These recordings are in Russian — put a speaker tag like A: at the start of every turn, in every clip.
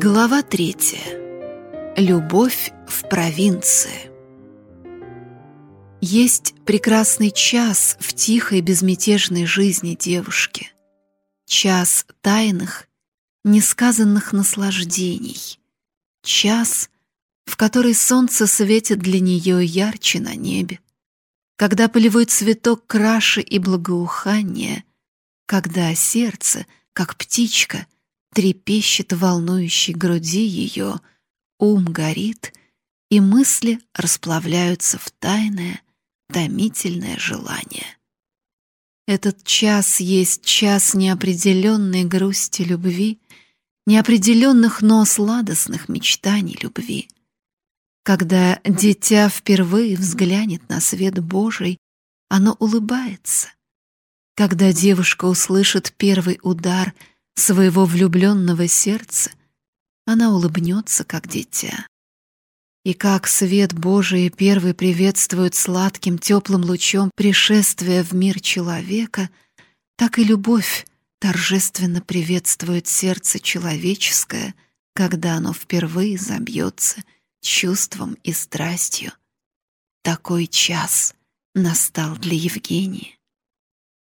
A: Глава третья. Любовь в провинции. Есть прекрасный час в тихой безмятежной жизни девушки. Час тайных, несказанных наслаждений. Час, в который солнце светит для нее ярче на небе. Когда полевой цветок краше и благоухание. Когда сердце, как птичка — трепещет в волнующей груди ее, ум горит, и мысли расплавляются в тайное, томительное желание. Этот час есть час неопределенной грусти любви, неопределенных, но сладостных мечтаний любви. Когда дитя впервые взглянет на свет Божий, оно улыбается. Когда девушка услышит первый удар — своего влюбленного сердца, она улыбнется, как дитя. И как свет Божий первый приветствует сладким теплым лучом пришествия в мир человека, так и любовь торжественно приветствует сердце человеческое, когда оно впервые забьется чувством и страстью. Такой час настал для Евгении.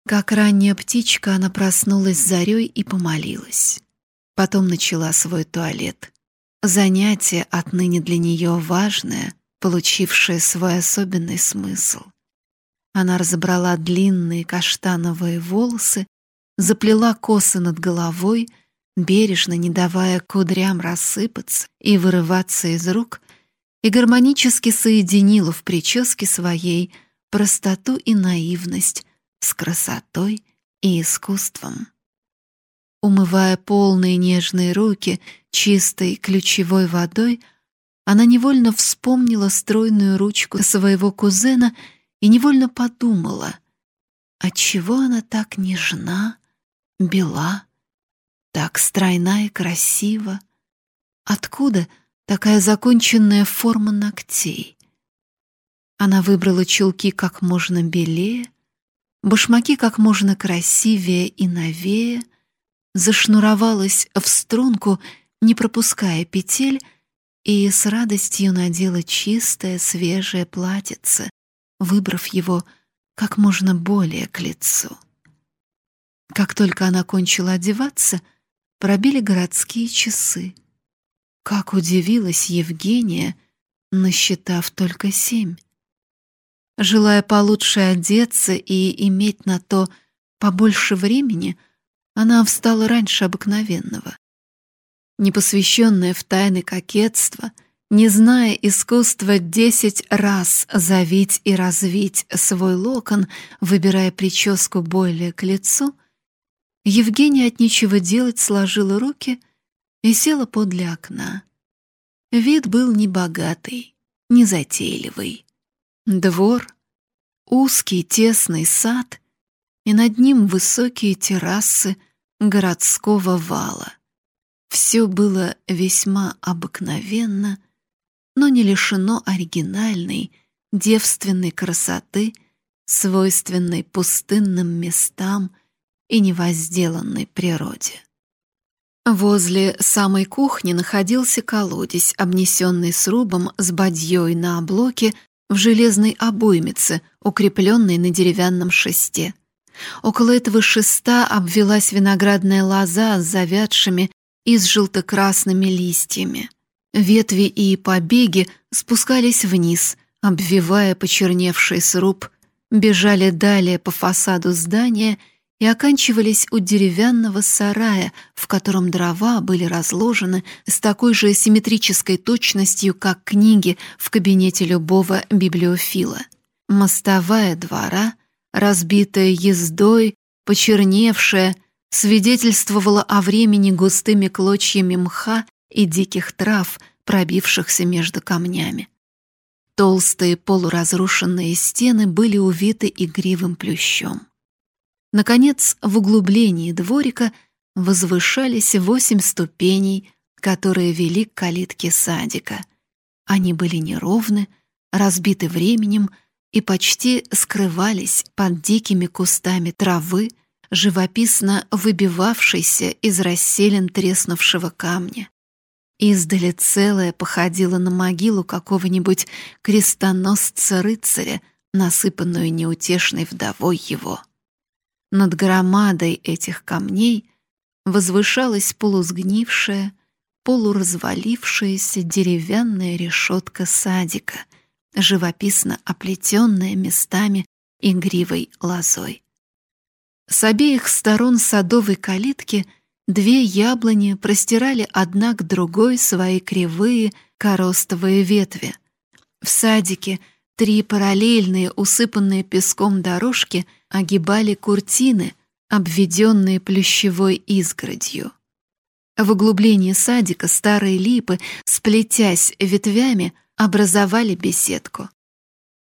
A: Как ранняя птичка, она проснулась зарей и помолилась. Потом начала свой туалет. Занятие отныне для нее важное, получившее свой особенный смысл. Она разобрала длинные каштановые волосы, заплела косы над головой, бережно не давая кудрям рассыпаться и вырываться из рук, и гармонически соединила в прическе своей простоту и наивность, с красотой и искусством. Умывая полные нежные руки чистой ключевой водой, она невольно вспомнила стройную ручку своего кузена и невольно подумала, отчего она так нежна, бела, так стройна и красива, откуда такая законченная форма ногтей. Она выбрала чулки как можно белее, башмаки как можно красивее и новее, зашнуровалась в струнку, не пропуская петель, и с радостью надела чистое, свежее платьице, выбрав его как можно более к лицу. Как только она кончила одеваться, пробили городские часы. Как удивилась Евгения, насчитав только семь. Желая получше одеться и иметь на то побольше времени, она встала раньше обыкновенного. Непосвященная в тайны кокетства, не зная искусства десять раз завить и развить свой локон, выбирая прическу более к лицу, Евгения от нечего делать сложила руки и села подле окна. Вид был небогатый, незатейливый. Двор, узкий тесный сад и над ним высокие террасы городского вала. Все было весьма обыкновенно, но не лишено оригинальной, девственной красоты, свойственной пустынным местам и невозделанной природе. Возле самой кухни находился колодец, обнесенный срубом с бадьей на облоке в железной обоймице, укрепленной на деревянном шесте. Около этого шеста обвелась виноградная лоза с завядшими и с желто-красными листьями. Ветви и побеги спускались вниз, обвивая почерневший сруб, бежали далее по фасаду здания — и оканчивались у деревянного сарая, в котором дрова были разложены с такой же симметрической точностью, как книги в кабинете любого библиофила. Мостовая двора, разбитая ездой, почерневшая, свидетельствовала о времени густыми клочьями мха и диких трав, пробившихся между камнями. Толстые полуразрушенные стены были увиты игривым плющом. Наконец, в углублении дворика возвышались восемь ступеней, которые вели к калитке садика. Они были неровны, разбиты временем и почти скрывались под дикими кустами травы, живописно выбивавшейся из расселен треснувшего камня. Издали целое походило на могилу какого-нибудь крестоносца-рыцаря, насыпанную неутешной вдовой его. Над громадой этих камней возвышалась полусгнившая, полуразвалившаяся деревянная решетка садика, живописно оплетенная местами игривой лозой. С обеих сторон садовой калитки две яблони простирали одна к другой свои кривые коростовые ветви. В садике три параллельные, усыпанные песком дорожки огибали куртины, обведенные плющевой изгородью. В углублении садика старые липы, сплетясь ветвями, образовали беседку.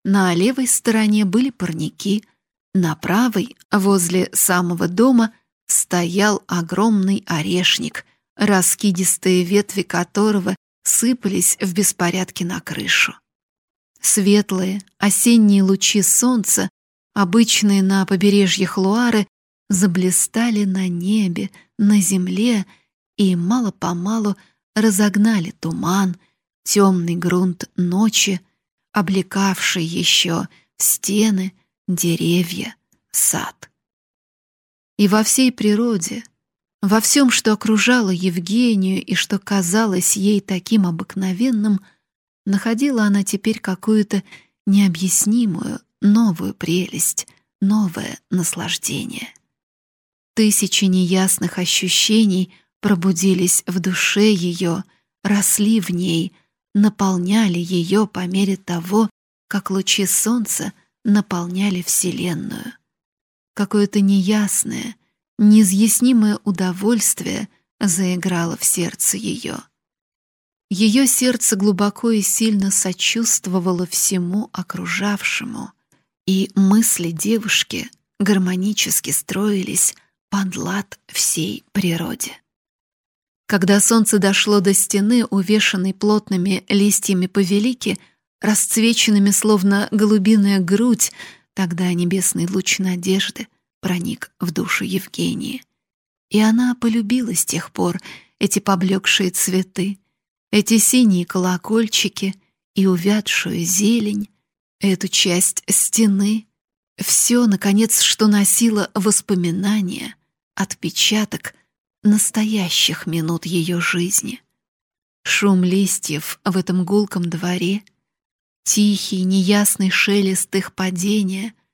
A: На левой стороне были парники, на правой, возле самого дома, стоял огромный орешник, раскидистые ветви которого сыпались в беспорядке на крышу. Светлые осенние лучи солнца, обычные на побережьях Луары, заблистали на небе, на земле и мало-помалу разогнали туман, темный грунт ночи, облекавший еще стены, деревья, сад. И во всей природе, во всем, что окружало Евгению и что казалось ей таким обыкновенным, находила она теперь какую-то необъяснимую, новую прелесть, новое наслаждение. Тысячи неясных ощущений пробудились в душе ее, росли в ней, наполняли ее по мере того, как лучи солнца наполняли Вселенную. Какое-то неясное, неизъяснимое удовольствие заиграло в сердце ее. Ее сердце глубоко и сильно сочувствовало всему окружавшему, и мысли девушки гармонически строились под лад всей природе. Когда солнце дошло до стены, увешанной плотными листьями повелики, расцвеченными словно голубиная грудь, тогда небесный луч надежды проник в душу Евгении. И она полюбила с тех пор эти поблекшие цветы, эти синие колокольчики и увядшую зелень, эту часть стены, все, наконец, что носило воспоминания, отпечаток настоящих минут ее жизни. Шум листьев в этом гулком дворе, тихий, неясный шелест их падения —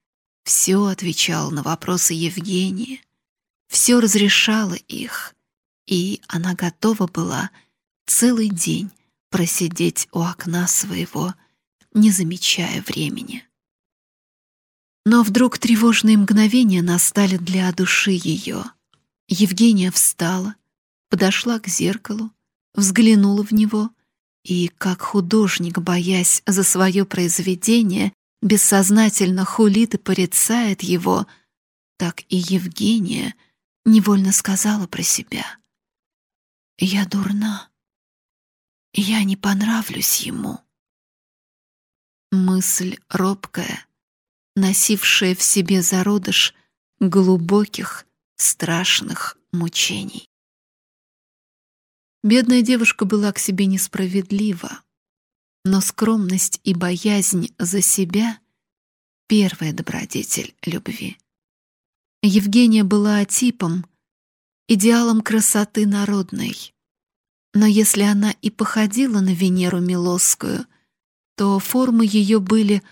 A: все отвечал на вопросы Евгении, все разрешало их, и она готова была целый день просидеть у окна своего, не замечая времени. Но вдруг тревожные мгновения настали для души ее — Евгения встала, подошла к зеркалу, взглянула в него и, как художник, боясь за свое произведение, бессознательно хулит и порицает его, так и Евгения невольно сказала про себя. «Я дурна, я не понравлюсь ему». Мысль робкая, носившая в себе зародыш глубоких, страшных мучений. Бедная девушка была к себе несправедлива, но скромность и боязнь за себя — первая добродетель любви. Евгения была типом, идеалом красоты народной. Но если она и походила на Венеру Милосскую, то формы ее были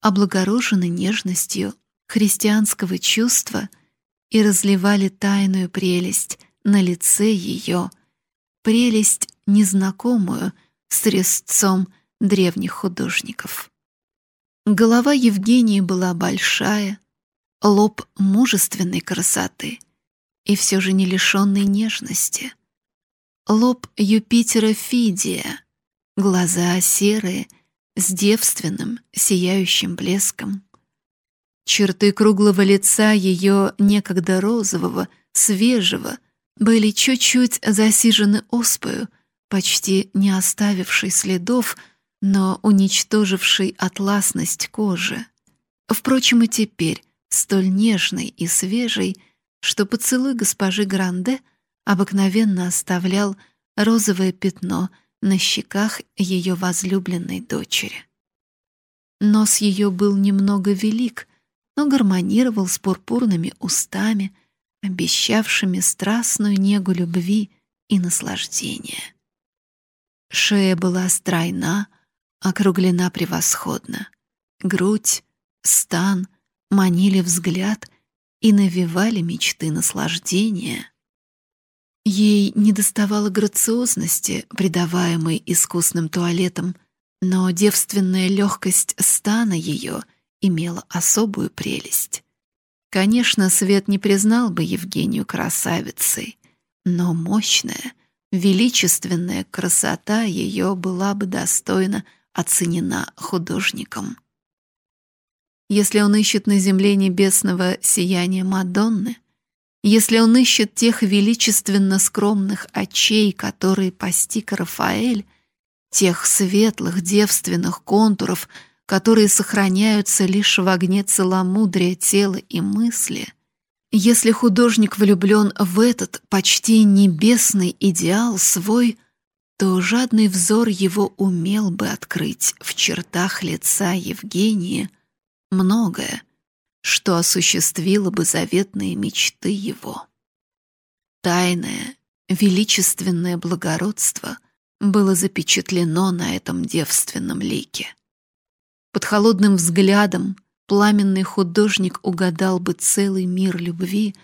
A: облагорожены нежностью христианского чувства — и разливали тайную прелесть на лице ее, прелесть незнакомую с резцом древних художников. Голова Евгении была большая, лоб мужественной красоты и все же не лишенный нежности. Лоб Юпитера Фидия, глаза серые, с девственным, сияющим блеском. Черты круглого лица ее некогда розового, свежего, были чуть-чуть засижены оспою, почти не оставившей следов, но уничтожившей атласность кожи. Впрочем, и теперь, столь нежной и свежей, что поцелуй госпожи Гранде обыкновенно оставлял розовое пятно на щеках ее возлюбленной дочери. Нос ее был немного велик, но гармонировал с пурпурными устами, обещавшими страстную негу любви и наслаждения. Шея была стройна, округлена превосходно. Грудь, стан манили взгляд и навевали мечты наслаждения. Ей недоставало грациозности, придаваемой искусным туалетом, но девственная легкость стана ее имела особую прелесть. Конечно, Свет не признал бы Евгению красавицей, но мощная, величественная красота ее была бы достойна оценена художником. Если он ищет на земле небесного сияния Мадонны, если он ищет тех величественно скромных очей, которые постиг Рафаэль, тех светлых девственных контуров, которые сохраняются лишь в огне целомудрия тела и мысли, если художник влюблен в этот почти небесный идеал свой, то жадный взор его умел бы открыть в чертах лица Евгении многое, что осуществило бы заветные мечты его. Тайное, величественное благородство было запечатлено на этом девственном лике. Под холодным взглядом пламенный художник угадал бы целый мир любви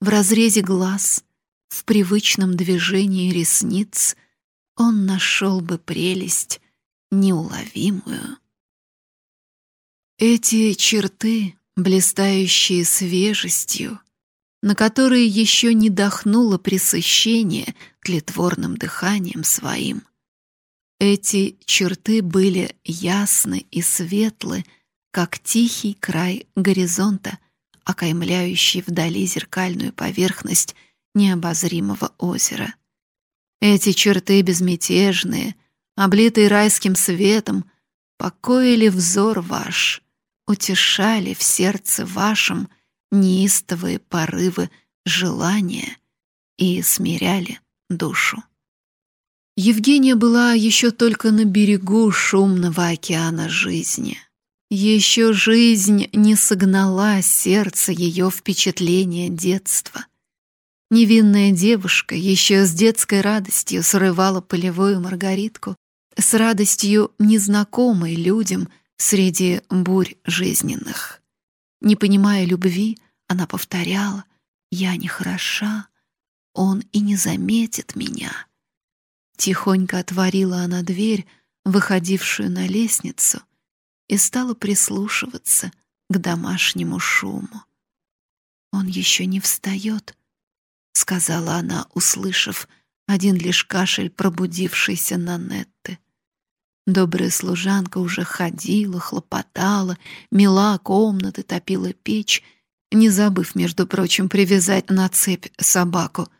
A: в разрезе глаз, в привычном движении ресниц — он нашел бы прелесть неуловимую. Эти черты, блистающие свежестью, на которые еще не дохнуло пресыщение тлетворным дыханием своим, эти черты были ясны и светлы, как тихий край горизонта, окаймляющий вдали зеркальную поверхность необозримого озера. Эти черты безмятежные, облитые райским светом, покоили взор ваш, утешали в сердце вашем неистовые порывы желания и смиряли душу. Евгения была еще только на берегу шумного океана жизни. Еще жизнь не согнала сердце ее впечатления детства — Невинная девушка еще с детской радостью срывала полевую маргаритку, с радостью незнакомой людям среди бурь жизненных. Не понимая любви, она повторяла «Я не хороша, он и не заметит меня». Тихонько отворила она дверь, выходившую на лестницу, и стала прислушиваться к домашнему шуму. Он еще не встает, — сказала она, услышав один лишь кашель пробудившейся Нанетты. Добрая служанка уже ходила, хлопотала, мела комнаты, топила печь, не забыв, между прочим, привязать на цепь собаку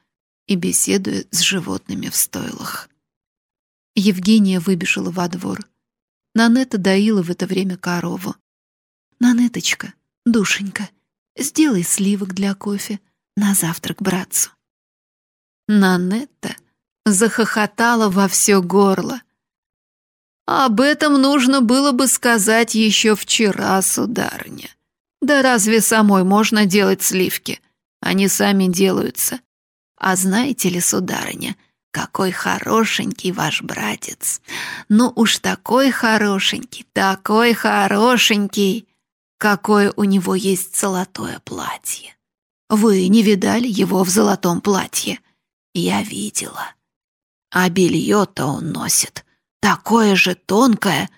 A: и беседуя с животными в стойлах. Евгения выбежала во двор. Нанетта доила в это время корову. «Нанеточка, душенька, сделай сливок для кофе», на завтрак братцу. Нанетта захохотала во все горло. «Об этом нужно было бы сказать еще вчера, сударыня. Да разве самой можно делать сливки? Они сами делаются. А знаете ли, сударыня, какой хорошенький ваш братец. Ну уж такой хорошенький, такой хорошенький, какое у него есть золотое платье. Вы не видали его в золотом платье? Я видела. А белье-то он носит такое же тонкое,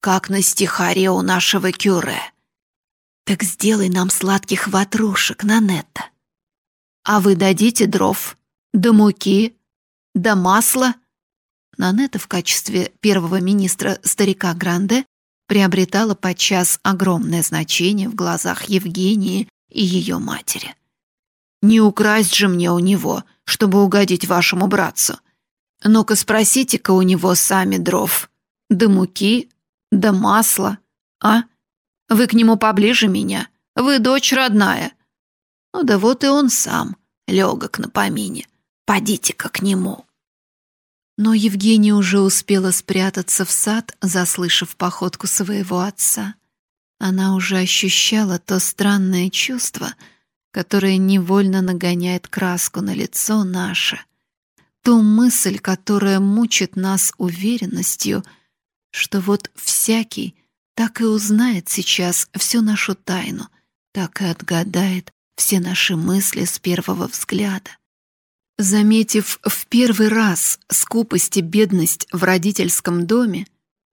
A: как на стихаре у нашего кюре. Так сделай нам сладких ватрушек, Нанетта. А вы дадите дров, да муки, да масла. Нанетта в качестве первого министра старика Гранде приобретала подчас огромное значение в глазах Евгении и ее матери. Не украсть же мне у него, чтобы угодить вашему братцу. Ну-ка спросите-ка у него сами дров. Да муки, да масла, а? Вы к нему поближе меня. Вы дочь родная. Ну да вот и он сам, легок на помине. Подите-ка к нему. Но Евгения уже успела спрятаться в сад, заслышав походку своего отца. Она уже ощущала то странное чувство, которое невольно нагоняет краску на лицо наше, ту мысль, которая мучит нас уверенностью, что вот всякий так и узнает сейчас всю нашу тайну, так и отгадает все наши мысли с первого взгляда. Заметив в первый раз скупость и бедность в родительском доме,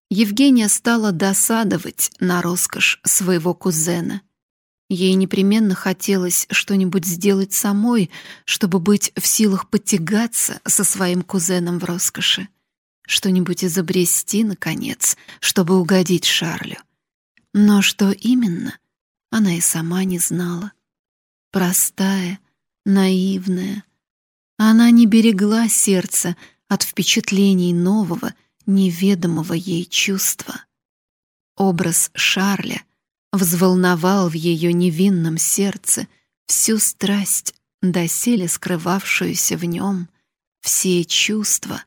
A: Евгения стала досадовать на роскошь своего кузена. Ей непременно хотелось что-нибудь сделать самой, чтобы быть в силах потягаться со своим кузеном в роскоши. Что-нибудь изобрести, наконец, чтобы угодить Шарлю. Но что именно, она и сама не знала. Простая, наивная. Она не берегла сердце от впечатлений нового, неведомого ей чувства. Образ Шарля взволновал в ее невинном сердце всю страсть, доселе скрывавшуюся в нем, все чувства,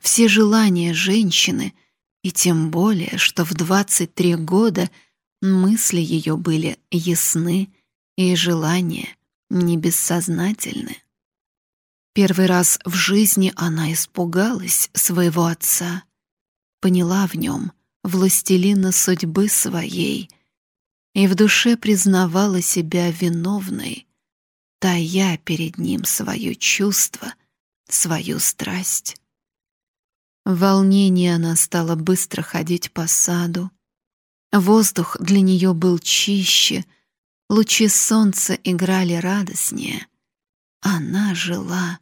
A: все желания женщины, и тем более, что в 23 года мысли ее были ясны и желания не бессознательны. Первый раз в жизни она испугалась своего отца, поняла в нем властелина судьбы своей и в душе признавала себя виновной, тая перед ним свое чувство, свою страсть. В волнении она стала быстро ходить по саду. Воздух для нее был чище, лучи солнца играли радостнее. Она жила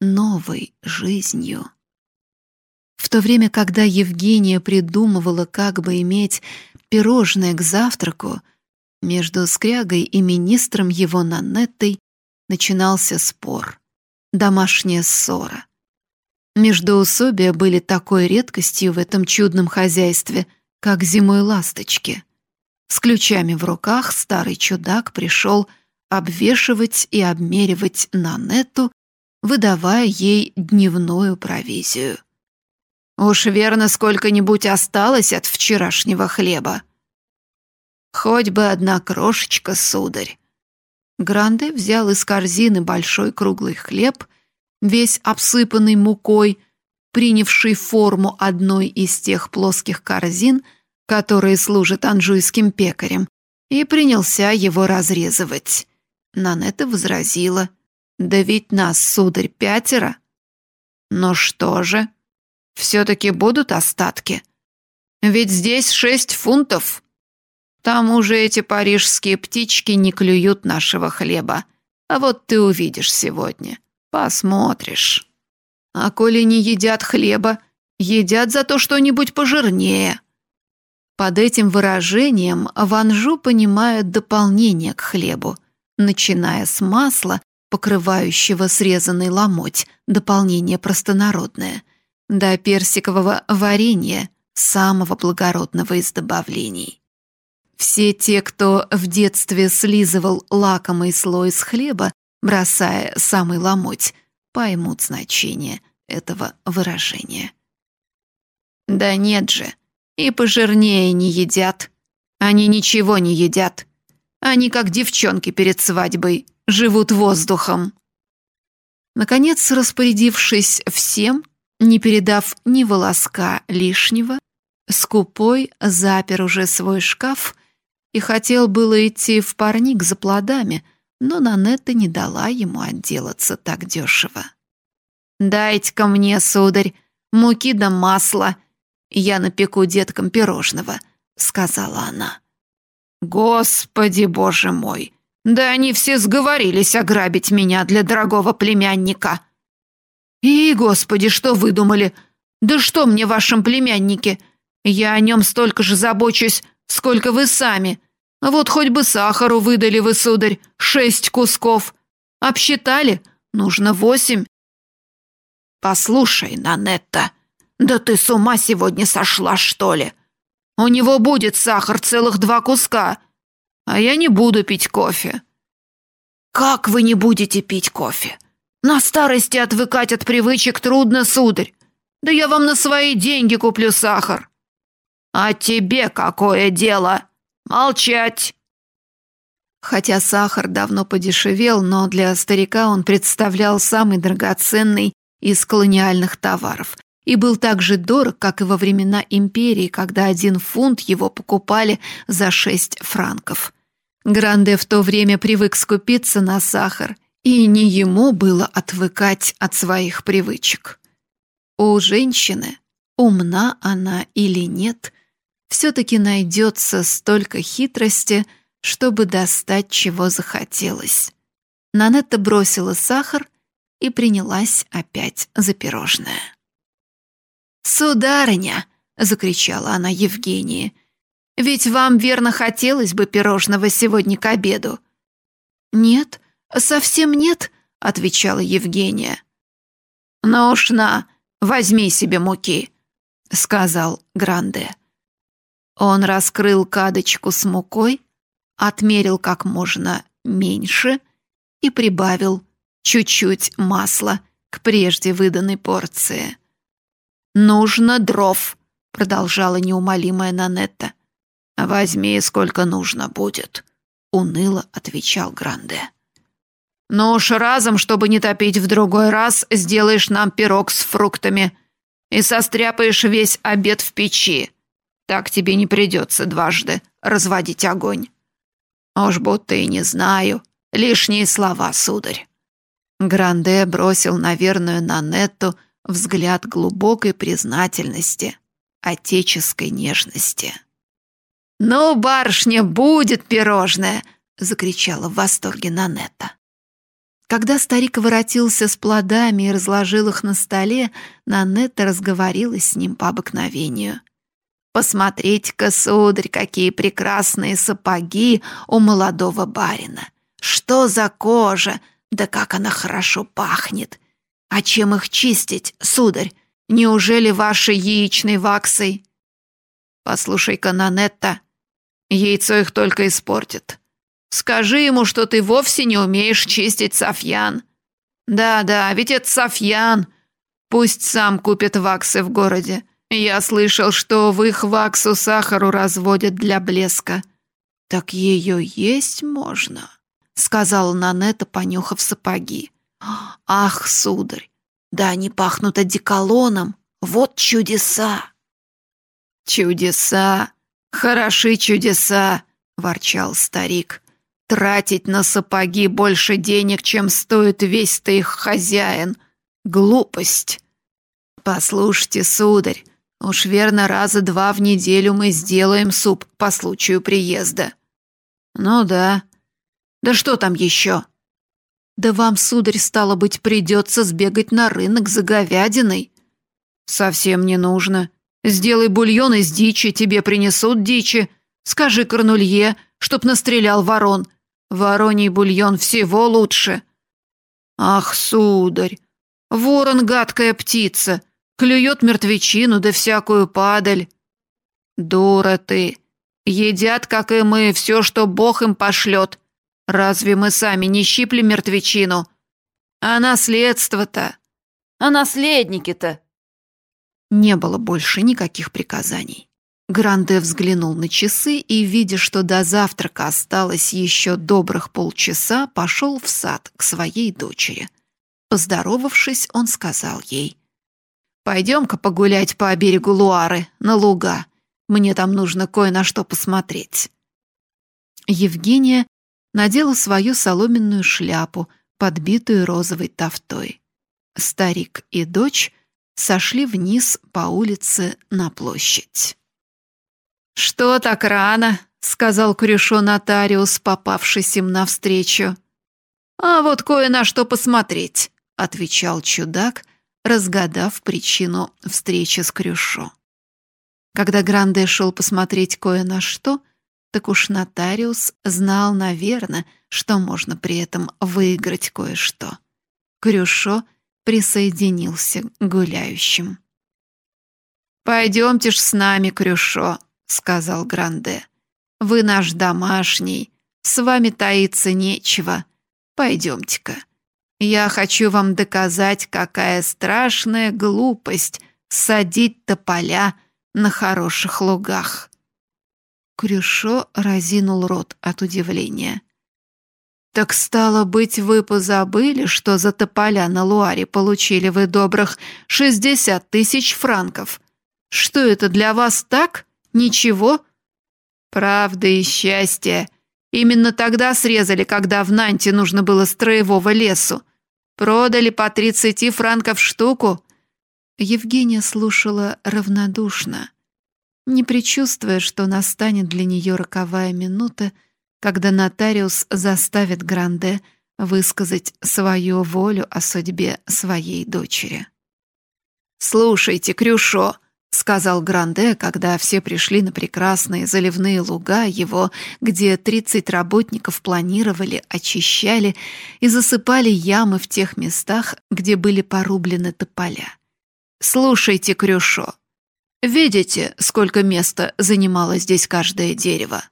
A: новой жизнью. В то время, когда Евгения придумывала, как бы иметь пирожное к завтраку, между Скрягой и министром его Нанеттой начинался спор, домашняя ссора. Междоусобия были такой редкостью в этом чудном хозяйстве, как зимой ласточки. С ключами в руках старый чудак пришел обвешивать и обмеривать Нанетту, выдавая ей дневную провизию. «Уж верно, сколько-нибудь осталось от вчерашнего хлеба». «Хоть бы одна крошечка, сударь». Гранде взял из корзины большой круглый хлеб весь обсыпанный мукой, принявший форму одной из тех плоских корзин, которые служат анжуйским пекарем, и принялся его разрезывать. Нанета возразила, «Да ведь нас, сударь, пятеро». «Ну что же, все-таки будут остатки? Ведь здесь шесть фунтов». Там уже эти парижские птички не клюют нашего хлеба. А вот ты увидишь сегодня. Посмотришь. А коли не едят хлеба, едят зато что-нибудь пожирнее. Под этим выражением ванжу понимают дополнение к хлебу, начиная с масла, покрывающего срезанный ломоть, дополнение простонародное, до персикового варенья, самого благородного из добавлений. Все те, кто в детстве слизывал лакомый слой с хлеба, бросая самый ломоть, поймут значение этого выражения. Да нет же, и пожирнее не едят. Они ничего не едят. Они, как девчонки перед свадьбой, живут воздухом. Наконец, распорядившись всем, не передав ни волоска лишнего, скупой запер уже свой шкаф и хотел было идти в парник за плодами, но Нанетта не дала ему отделаться так дешево. «Дайте-ка мне, сударь, муки да масла, я напеку деткам пирожного», — сказала она. «Господи, боже мой! Да они все сговорились ограбить меня для дорогого племянника!» «И, господи, что вы думали? Да что мне в вашем племяннике? Я о нем столько же забочусь, сколько вы сами. Вот хоть бы сахару выдали вы, сударь, шесть кусков. Обсчитали? Нужно восемь. Послушай, Нанетта, да ты с ума сегодня сошла, что ли? У него будет сахар целых два куска, а я не буду пить кофе. Как вы не будете пить кофе? На старости отвыкать от привычек трудно, сударь.
B: Да я вам на свои деньги куплю сахар. А тебе какое дело? Молчать.
A: Хотя сахар давно подешевел, но для старика он представлял самый драгоценный из колониальных товаров и был так же дорог, как и во времена империи, когда один фунт его покупали за шесть франков. Гранде в то время привык скупиться на сахар, и не ему было отвыкать от своих привычек. У женщины, умна она или нет, все-таки найдется столько хитрости, чтобы достать, чего захотелось. Нанетта бросила сахар и принялась опять за пирожное.
B: «Сударыня!» — закричала она Евгении. «Ведь вам, верно, хотелось бы пирожного сегодня к обеду?»
A: «Нет, совсем нет», — отвечала Евгения.
B: «Ну уж на, возьми себе муки», — сказал Гранде. Он раскрыл кадочку с мукой, отмерил как можно меньше и прибавил чуть-чуть масла к прежде выданной порции. «Нужно дров», — продолжала неумолимая Нанетта. «Возьми, сколько нужно будет», — уныло отвечал Гранде. «Ну уж разом, чтобы не топить в другой раз, сделаешь нам пирог с фруктами и состряпаешь весь обед в печи. Так тебе не придется дважды разводить огонь». «Уж будто и не знаю. Лишние слова, сударь». Гранде бросил на верную Нанетту взгляд глубокой признательности, отеческой нежности. «Ну, барышня, будет пирожное!» — закричала в восторге Нанетта. Когда старик воротился с плодами и разложил их на столе, Нанетта разговорилась с ним по обыкновению — Посмотрите-ка, сударь, какие прекрасные сапоги у молодого барина. Что за кожа, да как она хорошо пахнет. А чем их чистить, сударь? Неужели вашей яичной ваксой? Послушай-ка, Нанетта, яйцо их только испортит. Скажи ему, что ты вовсе не умеешь чистить Софьян. Да-да, ведь это Софьян. Пусть сам купит ваксы в городе. Я слышал, что в их ваксу сахару разводят для блеска. Так ее есть можно, сказала Нанета, понюхав сапоги. Ах, сударь, да они пахнут одеколоном. Вот чудеса. Чудеса, хороши чудеса, ворчал старик. Тратить на сапоги больше денег, чем стоит весь-то их хозяин. Глупость. Послушайте, сударь, Уж верно, раза два в неделю мы сделаем суп по случаю приезда. Ну да. Да что там еще? Да вам, сударь, стало быть, придется сбегать на рынок за говядиной. Совсем не нужно. Сделай бульон из дичи, тебе принесут дичи. Скажи Корнулье, чтоб настрелял ворон. Вороний бульон всего лучше. Ах, сударь, ворон гадкая птица — Клюет мертвечину да всякую падаль. Дура ты. Едят, как и мы, все, что Бог им пошлет. Разве мы сами не щипли мертвечину? А наследство-то? А наследники-то? Не было больше никаких приказаний. Гранде взглянул на часы и, видя, что до завтрака осталось еще добрых полчаса, пошел в сад к своей дочери. Поздоровавшись, он сказал ей — Пойдем-ка погулять по берегу Луары, на луга. Мне там нужно кое на что посмотреть». Евгения надела свою соломенную шляпу, подбитую розовой тафтой. Старик и дочь сошли вниз по улице на площадь. «Что так рано?» — сказал Крюшо нотариус, попавшись им навстречу. «А вот кое на что посмотреть», — отвечал чудак, разгадав причину встречи с Крюшо. Когда Гранде шел посмотреть кое на что, так уж нотариус знал, наверное, что можно при этом выиграть кое-что. Крюшо присоединился к гуляющим. «Пойдемте ж с нами, Крюшо», — сказал Гранде. «Вы наш домашний, с вами таиться нечего. Пойдемте-ка». Я хочу вам доказать, какая страшная глупость садить тополя на хороших лугах.
A: Крюшо разинул рот от удивления.
B: «Так стало быть, вы позабыли, что за тополя на Луаре получили вы добрых шестьдесят тысяч франков? Что это для вас так? Ничего?» «Правда и счастье. Именно тогда срезали, когда в Нанте нужно было строевого лесу. Продали по тридцати франков штуку».
A: Евгения слушала равнодушно, не предчувствуя, что настанет для нее роковая минута, когда нотариус заставит Гранде высказать свою волю о судьбе своей дочери.
B: «Слушайте, Крюшо», — сказал Гранде, когда все пришли на прекрасные заливные луга его, где тридцать работников планировали, очищали и засыпали ямы в тех местах, где были порублены тополя. «Слушайте, Крюшо, видите, сколько места занимало здесь каждое дерево?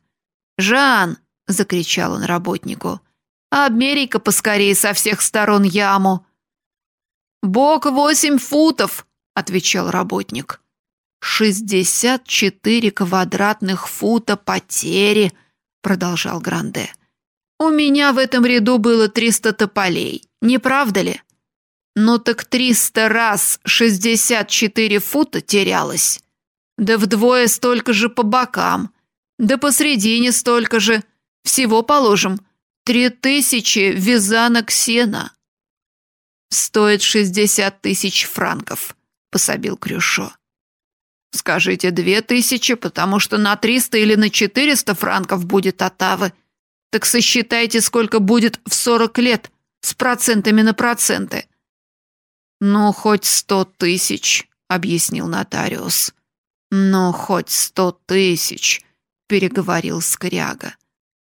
B: Жан, — закричал он работнику. «Обмерей-ка поскорее со всех сторон яму!» «Бок восемь футов!» — отвечал работник. «Шестьдесят четыре квадратных фута потери!» — продолжал Гранде. «У меня в этом ряду было триста тополей, не правда ли?» «Ну так триста раз шестьдесят четыре фута терялось. Да вдвое столько же по бокам, да посредине столько же, всего положим три тысячи вязанок сена. Стоит шестьдесят тысяч франков, пособил Крюшо. Скажите две тысячи, потому что на триста или на четыреста франков будет отавы. Так сосчитайте, сколько будет в сорок лет с процентами на проценты. Ну, хоть сто тысяч, объяснил нотариус. Ну, хоть сто тысяч, переговорил Скряга.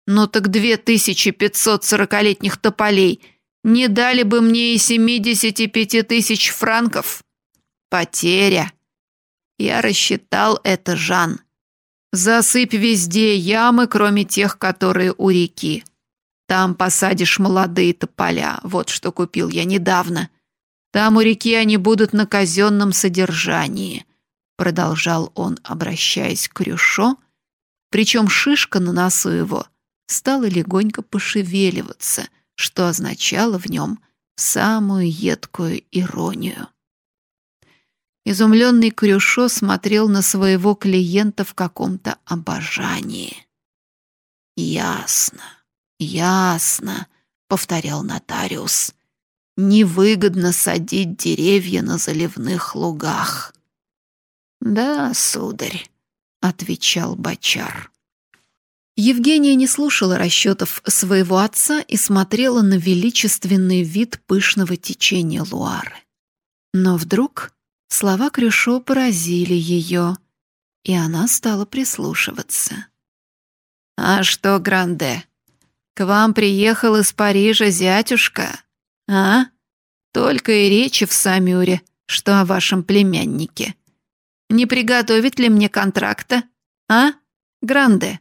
B: Ну так две тысячи пятьсот сорокалетних тополей не дали бы мне и семидесяти пяти тысяч франков. Потеря. Я рассчитал это, Жан. Засыпь везде ямы, кроме тех, которые у реки. Там посадишь молодые тополя. Вот что купил я недавно. Там у реки они будут на казенном содержании, продолжал он, обращаясь к Крюшо, причем шишка на носу его — стала легонько пошевеливаться, что означало в нем самую едкую иронию. Изумленный Крюшо смотрел на своего клиента в каком-то обожании. «Ясно, ясно», — повторял нотариус. «Невыгодно садить деревья на заливных лугах». «Да, сударь», — отвечал бочар. Евгения не слушала расчетов своего отца и смотрела на величественный вид пышного течения Луары. Но вдруг слова Крюшо поразили ее, и она стала прислушиваться. «А что, Гранде, к вам приехал из Парижа зятюшка, а? Только и речи в Самюре, что о вашем племяннике. Не приготовить ли мне контракта, а, Гранде?»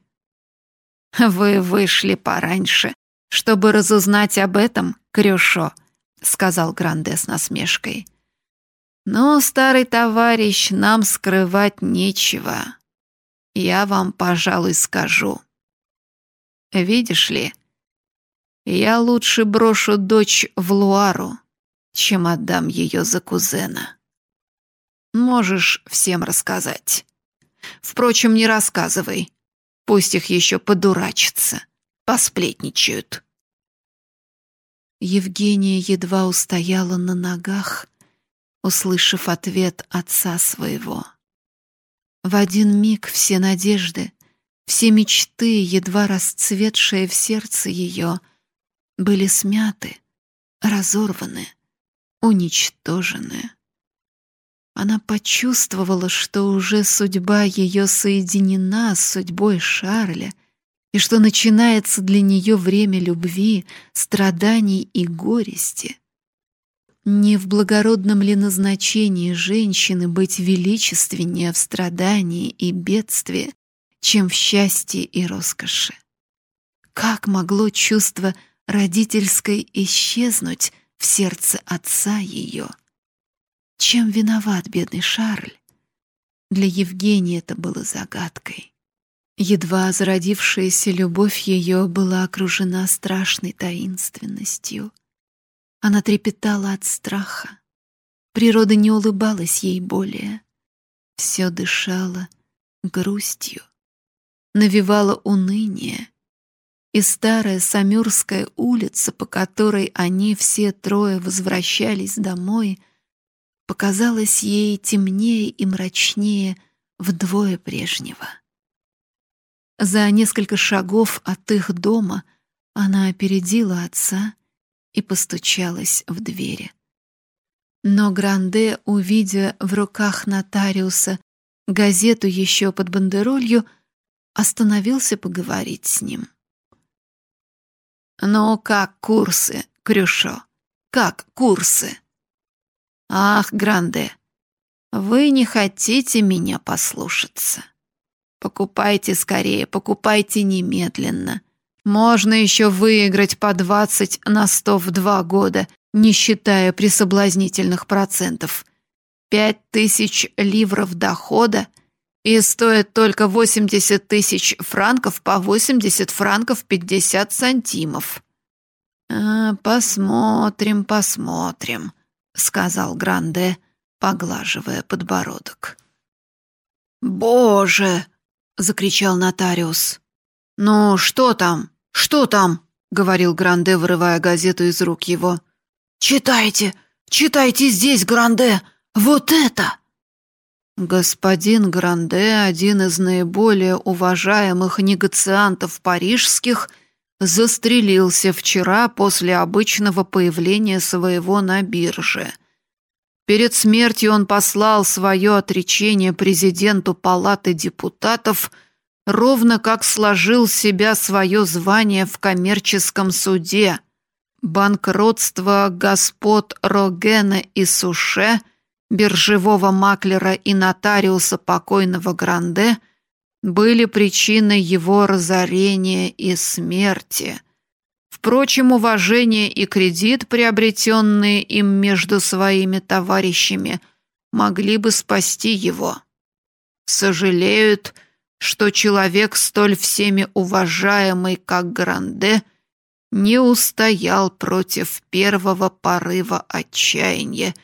B: «Вы вышли пораньше, чтобы разузнать об этом, Крюшо», — сказал Гранде с насмешкой. «Но, старый товарищ, нам скрывать нечего. Я вам, пожалуй, скажу. Видишь ли, я лучше брошу дочь в Луару, чем отдам ее за кузена. Можешь всем рассказать. Впрочем, не рассказывай. Пусть их еще подурачатся, посплетничают. Евгения едва устояла на ногах, услышав ответ отца своего. В один миг все надежды, все мечты, едва расцветшие в сердце ее, были смяты, разорваны, уничтожены. Она почувствовала, что уже судьба ее соединена с судьбой Шарля, и что начинается для нее время любви, страданий и горести. Не в благородном ли назначении женщины быть величественнее в страдании и бедствии, чем в счастье и роскоши? Как могло чувство родительской исчезнуть в сердце отца ее?
A: Чем виноват бедный Шарль? Для Евгении это было загадкой. Едва зародившаяся любовь ее была окружена страшной таинственностью. Она трепетала от страха. Природа не улыбалась ей более. Все дышало грустью, навевало уныние. И старая Самюрская улица, по которой они все трое возвращались домой, показалась ей темнее и мрачнее вдвое прежнего. За несколько шагов от их дома она опередила отца и постучалась в двери. Но Гранде, увидя в руках нотариуса газету еще под бандеролью, остановился поговорить с ним.
B: «Ну, как курсы, Крюшо? Как курсы?» «Ах, Гранде, вы не хотите меня послушаться. Покупайте скорее, покупайте немедленно. Можно еще выиграть по двадцать на сто в два года, не считая присоблазнительных процентов. Пять тысяч ливров дохода и стоит только восемьдесят тысяч франков по восемьдесят франков пятьдесят сантимов. А, посмотрим, посмотрим, сказал Гранде, поглаживая подбородок. Боже, закричал нотариус. Ну, что там? Что там? говорил Гранде, вырывая газету из рук его. Читайте, читайте здесь, Гранде. Вот это. Господин Гранде, один из наиболее уважаемых негациантов парижских, застрелился вчера после обычного появления своего на бирже. Перед смертью он послал свое отречение президенту Палаты депутатов, ровно как сложил себя свое звание в коммерческом суде. Банкротство господ Рогена и Суше, биржевого маклера и нотариуса покойного Гранде, были причиной его разорения и смерти – Впрочем, уважение и кредит, приобретенные им между своими товарищами, могли бы спасти его. Сожалеют, что человек столь всеми уважаемый, как Гранде, не устоял против первого порыва отчаяния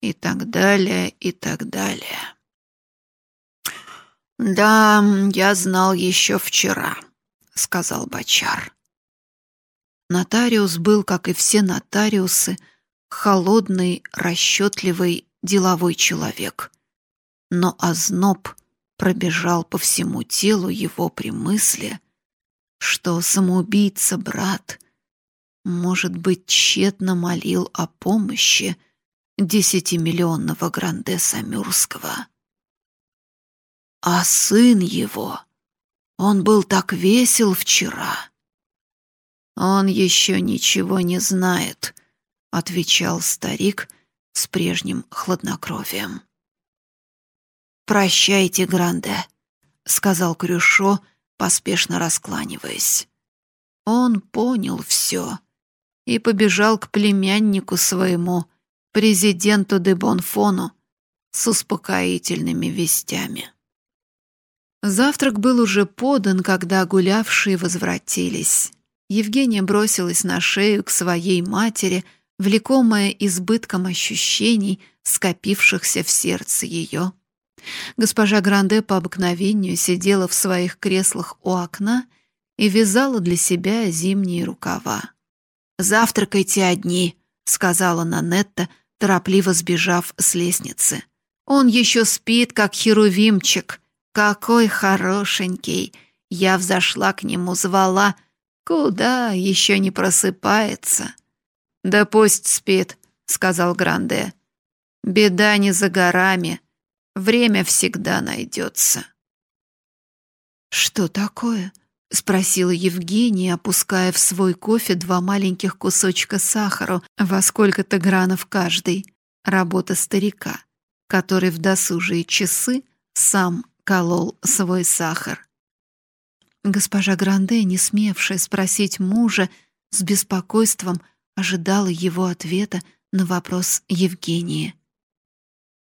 B: и так далее, и так далее. «Да, я знал еще вчера», — сказал Бачар. Нотариус был, как и все нотариусы, холодный, расчетливый, деловой человек. Но озноб пробежал по всему телу его при мысли, что самоубийца-брат, может быть, тщетно молил о помощи десятимиллионного Грандеса Мюрского. А сын его, он был так весел вчера, «Он еще ничего не знает», — отвечал старик с прежним хладнокровием. «Прощайте, Гранде», — сказал Крюшо, поспешно раскланиваясь. Он понял все и побежал к племяннику своему, президенту де Бонфону, с успокоительными вестями. Завтрак был уже подан, когда гулявшие возвратились. Евгения бросилась на шею к своей матери, влекомая избытком ощущений, скопившихся в сердце ее. Госпожа Гранде по обыкновению сидела в своих креслах у окна и вязала для себя зимние рукава. «Завтракайте одни», — сказала Нанетта, торопливо сбежав с лестницы. «Он еще спит, как херувимчик. Какой хорошенький!» Я взошла к нему, звала, Куда еще не просыпается? Да пусть спит, сказал Гранде. Беда не за горами. Время всегда найдется. Что такое? спросила Евгения, опуская в свой кофе два маленьких кусочка сахара, во сколько-то гранов каждый. Работа старика, который в досужие часы сам колол свой сахар. Госпожа Гранде, не смевшая спросить мужа, с беспокойством ожидала его ответа на вопрос Евгении.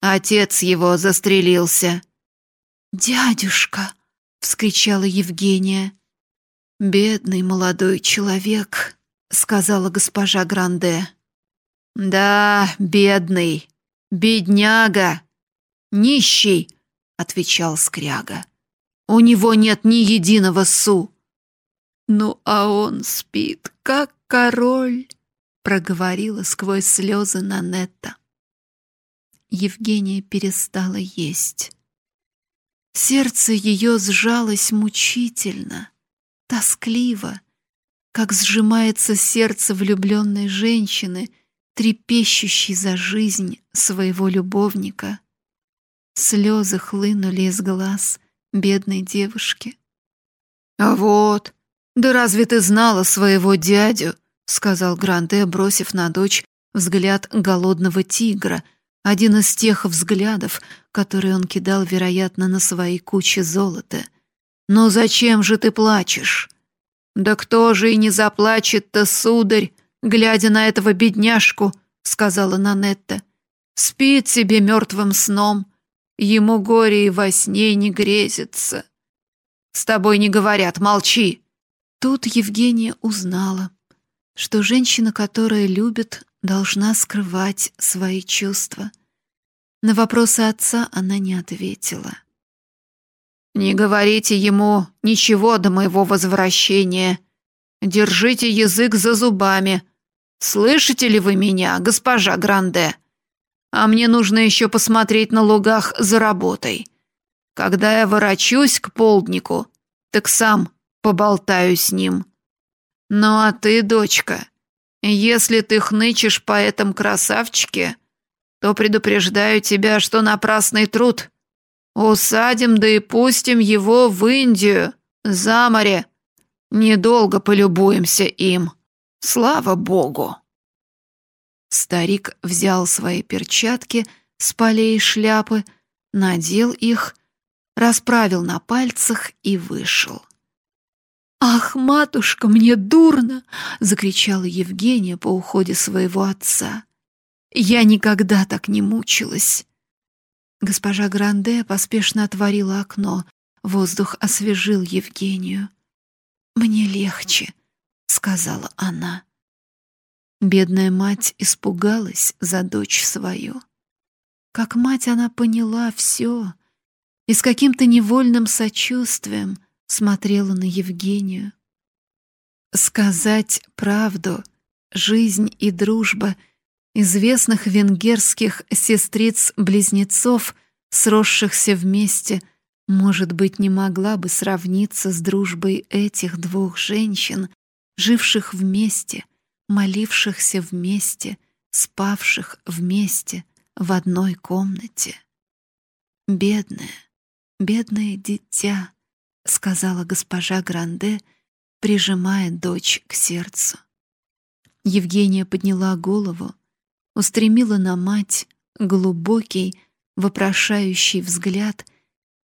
B: Отец его застрелился».
A: «Дядюшка!» — вскричала Евгения. «Бедный молодой человек», — сказала госпожа Гранде.
B: «Да, бедный, бедняга, нищий», — отвечал Скряга. «У него нет ни единого су».
A: «Ну, а он спит, как король», — проговорила сквозь слезы Нанетта. Евгения перестала есть. Сердце ее сжалось мучительно, тоскливо, как сжимается сердце влюбленной женщины, трепещущей за жизнь своего любовника. Слезы хлынули из глаз бедной девушки.
B: «А вот, да разве ты знала своего дядю?» — сказал Гранде, бросив на дочь взгляд голодного тигра — один из тех взглядов, которые он кидал, вероятно, на свои кучи золота. «Но зачем же ты плачешь?» «Да кто же и не заплачет-то, сударь, глядя на этого бедняжку?» — сказала Нанетта. «Спит себе мертвым сном, ему горе и во сне не грезится». «С тобой не говорят, молчи!»
A: Тут Евгения узнала, что женщина, которая любит, должна скрывать свои чувства. На вопросы отца она не ответила.
B: «Не говорите ему ничего до моего возвращения. Держите язык за зубами. Слышите ли вы меня, госпожа Гранде? А мне нужно еще посмотреть на лугах за работой. Когда я ворочусь к полднику, так сам поболтаю с ним. Ну а ты, дочка, если ты хнычешь по этому красавчике, то предупреждаю тебя, что напрасный труд. Усадим да и пустим его в Индию, за море. Недолго полюбуемся им. Слава богу!»
A: Старик взял свои перчатки с полей шляпы, надел их, расправил на пальцах и вышел. «Ах, матушка, мне дурно!» — закричала Евгения по уходе своего отца. «Я никогда так не мучилась!» Госпожа Гранде поспешно отворила окно. Воздух освежил Евгению. «Мне легче», — сказала она. Бедная мать испугалась за дочь свою. Как мать она поняла все и с каким-то невольным сочувствием — смотрела на Евгению. Сказать правду, жизнь и дружба известных венгерских сестриц-близнецов, сросшихся вместе, может быть, не могла бы сравниться с дружбой этих двух женщин, живших вместе, молившихся вместе, спавших вместе в одной комнате. Бедное, бедное дитя, сказала госпожа Гранде, прижимая дочь к сердцу. Евгения подняла голову, устремила на мать глубокий, вопрошающий взгляд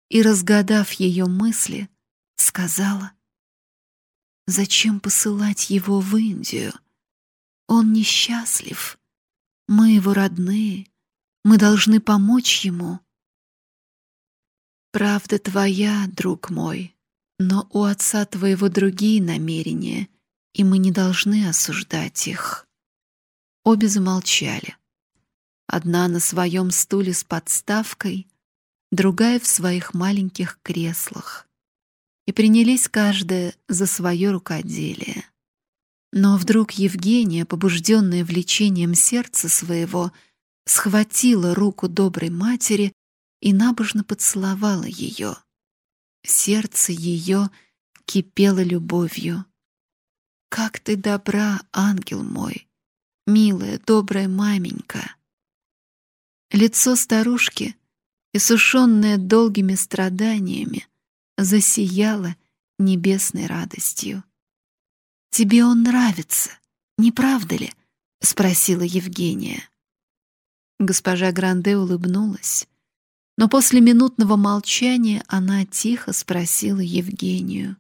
A: и, разгадав ее мысли, сказала: "Зачем посылать его в Индию? Он несчастлив. Мы его родные, мы должны помочь ему". Правда твоя, друг мой, но у отца твоего другие намерения, и мы не должны осуждать их. Обе замолчали. Одна на своем стуле с подставкой, другая в своих маленьких креслах. И принялись каждая за свое рукоделие. Но вдруг Евгения, побужденная влечением сердца своего, схватила руку доброй матери и набожно поцеловала ее. Сердце ее кипело любовью. «Как ты добра, ангел мой, милая, добрая маменька!» Лицо старушки, иссушенное долгими страданиями, засияло небесной радостью. «Тебе он нравится, не правда ли?» — спросила Евгения. Госпожа Гранде улыбнулась. Но после минутного молчания она тихо спросила Евгению.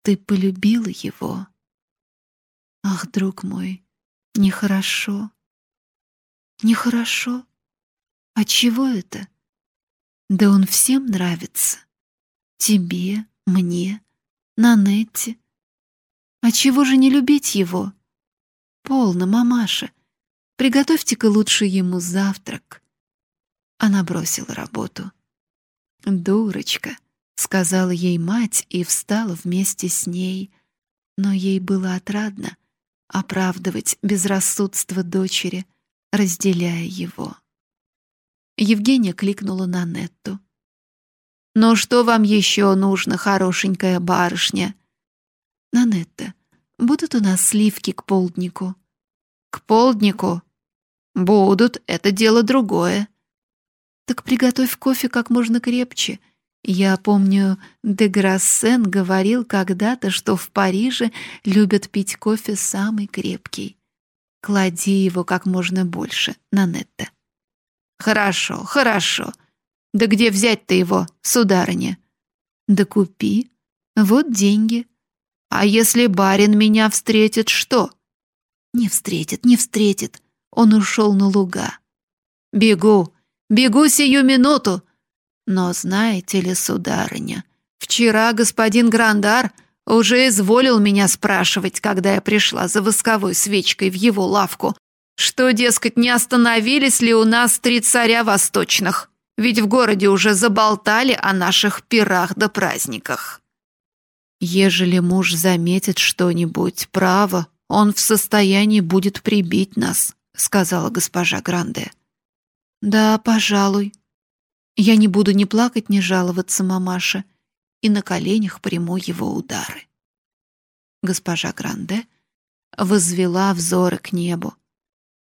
A: «Ты полюбила его?» «Ах, друг мой, нехорошо». «Нехорошо? А чего это? Да он всем нравится. Тебе, мне, Нанетте. А чего же не любить его? Полно, мамаша. Приготовьте-ка лучше ему завтрак. Она бросила работу. «Дурочка», — сказала ей мать и встала вместе с ней. Но ей было отрадно оправдывать безрассудство дочери, разделяя его. Евгения кликнула на Нетту. «Ну что вам еще нужно, хорошенькая барышня?» «Нанетта, будут у нас сливки к полднику?» «К полднику?» «Будут, это дело другое». «Так приготовь кофе как можно крепче», я помню, де Грассен говорил когда-то, что в Париже любят пить кофе самый крепкий. Клади его как можно больше, Нанетта. Хорошо, хорошо. Да где взять-то его, сударыня? Да купи. Вот деньги. А если барин меня встретит, что? Не встретит, не встретит. Он ушел на луга. Бегу, бегу сию минуту. Но знаете ли, сударыня, вчера господин Грандар уже изволил меня спрашивать, когда я пришла за восковой свечкой в его лавку, что, дескать, не остановились ли у нас три царя восточных, ведь в городе уже заболтали о наших пирах да праздниках. Ежели муж заметит что-нибудь, право, он в состоянии будет прибить нас, сказала госпожа Гранде. Да, пожалуй, я не буду ни плакать, ни жаловаться мамаше, и на коленях приму его удары. Госпожа Гранде возвела взоры к небу.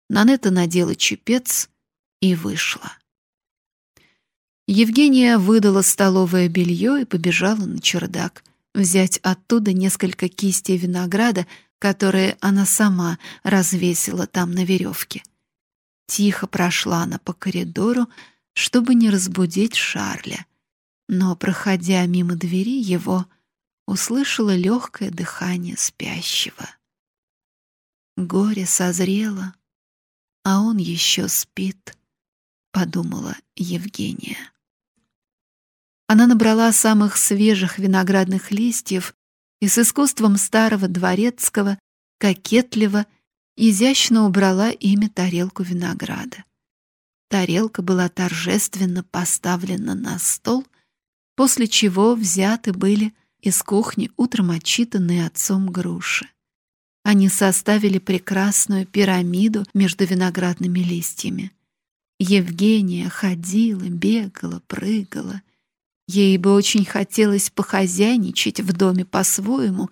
A: Нанета надела чепец и вышла. Евгения выдала столовое белье и побежала на чердак, взять оттуда несколько кистей винограда, которые она сама развесила там на веревке. Тихо прошла она по коридору, чтобы не разбудить Шарля. Но, проходя мимо двери его, услышала легкое дыхание спящего. Горе созрело, а он еще спит, подумала Евгения. Она набрала самых свежих виноградных листьев и с искусством старого дворецкого кокетливо, изящно убрала ими тарелку винограда. Тарелка была торжественно поставлена на стол, после чего взяты были из кухни утром отчитанные отцом груши. Они составили прекрасную пирамиду между виноградными листьями. Евгения ходила, бегала, прыгала. Ей бы очень хотелось похозяйничать в доме по-своему,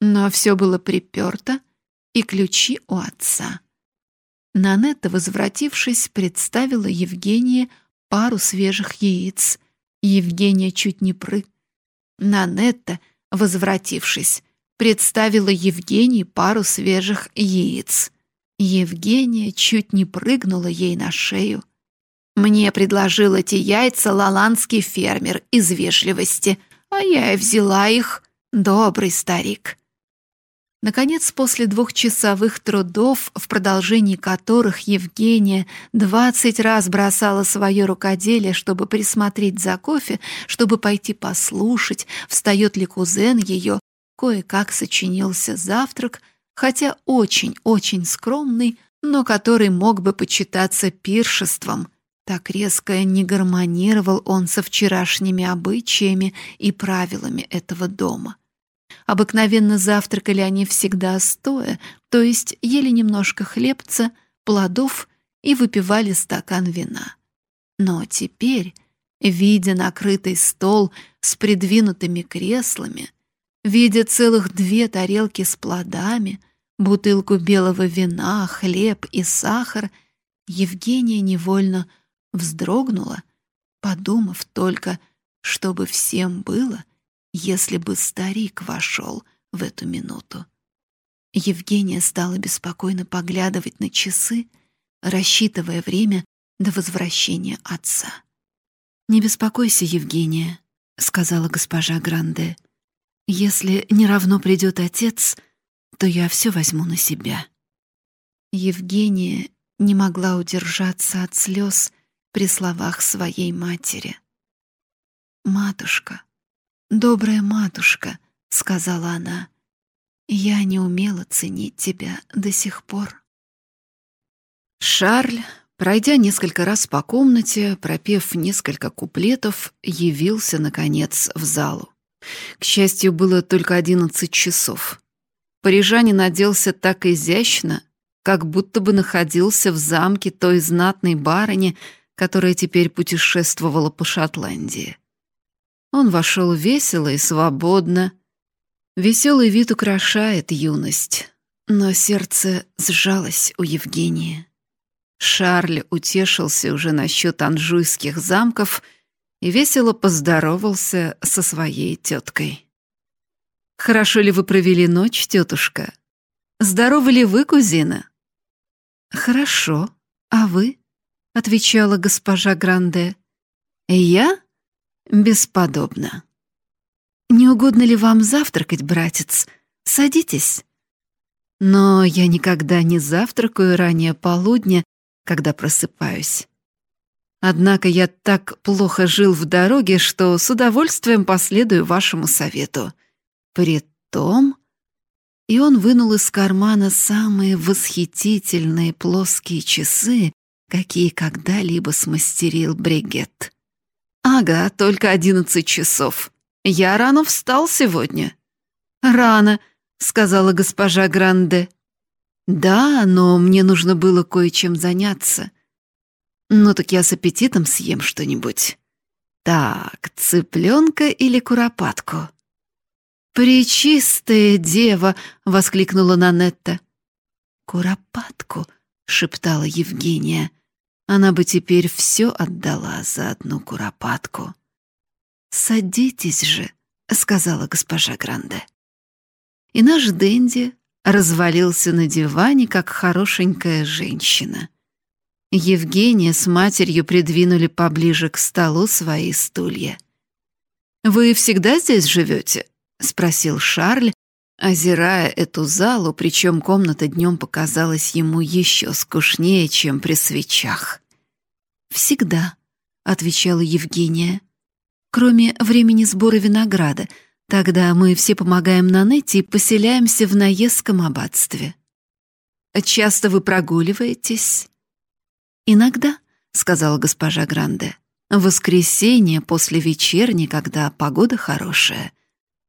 A: но все было приперто, и ключи у отца. Нанетта, возвратившись, представила Евгении пару свежих яиц. Евгения чуть не пры. Нанетта, возвратившись, представила Евгении пару свежих яиц. Евгения чуть не прыгнула ей на шею. Мне предложил эти яйца лаландский фермер из вежливости, а я и взяла их. Добрый старик. Наконец, после двухчасовых трудов, в продолжении которых Евгения двадцать раз бросала свое рукоделие, чтобы присмотреть за кофе, чтобы пойти послушать, встает ли кузен ее, кое-как сочинился завтрак, хотя очень-очень скромный, но который мог бы почитаться пиршеством. Так резко не гармонировал он со вчерашними обычаями и правилами этого дома. Обыкновенно завтракали они всегда стоя, то есть ели немножко хлебца, плодов и выпивали стакан вина. Но теперь, видя накрытый стол с придвинутыми креслами, видя целых две тарелки с плодами, бутылку белого вина, хлеб и сахар, Евгения невольно вздрогнула, подумав только, чтобы всем было если бы старик вошел в эту минуту. Евгения стала беспокойно поглядывать на часы, рассчитывая время до возвращения отца. «Не беспокойся, Евгения», — сказала госпожа Гранде. «Если не равно придет отец, то я все возьму на себя». Евгения не могла удержаться от слез при словах своей матери. «Матушка, добрая матушка», — сказала она, — «я не умела ценить тебя до сих пор».
B: Шарль, пройдя несколько раз по комнате, пропев несколько куплетов, явился, наконец, в залу. К счастью, было только одиннадцать часов. Парижанин оделся так изящно, как будто бы находился в замке той знатной барыни, которая теперь путешествовала по Шотландии. Он вошел весело и свободно. Веселый вид украшает юность, но сердце сжалось у Евгения. Шарль утешился уже насчет анжуйских замков и весело поздоровался со своей теткой. «Хорошо ли вы провели ночь, тетушка? Здоровы ли вы, кузина?»
A: «Хорошо. А вы?» — отвечала госпожа Гранде.
B: «Я? Бесподобно».
A: «Не угодно ли вам завтракать, братец? Садитесь».
B: «Но я никогда не завтракаю ранее полудня, когда просыпаюсь. Однако я так плохо жил в дороге, что с удовольствием последую вашему совету. Притом...» И он вынул из кармана самые восхитительные плоские часы, какие когда-либо смастерил Бригет. «Ага, только одиннадцать часов. Я рано встал сегодня». «Рано», — сказала госпожа Гранде. «Да, но мне нужно было кое-чем заняться. Ну так я с аппетитом съем что-нибудь. Так, цыпленка или куропатку?» «Пречистая дева!» — воскликнула Нанетта.
A: «Куропатку!» — шептала Евгения. Она бы теперь все отдала за одну куропатку. «Садитесь же», — сказала госпожа Гранде. И наш Дэнди развалился на диване, как хорошенькая женщина. Евгения с матерью придвинули поближе к столу свои стулья.
B: «Вы всегда здесь живете?» — спросил Шарль, озирая эту залу, причем комната днем показалась ему еще скучнее, чем при свечах.
A: «Всегда», — отвечала Евгения. «Кроме времени сбора винограда, тогда мы все помогаем Нанетте и поселяемся в Наесском аббатстве».
B: «Часто вы прогуливаетесь?»
A: «Иногда», — сказала госпожа Гранде. «В воскресенье после вечерни, когда погода хорошая».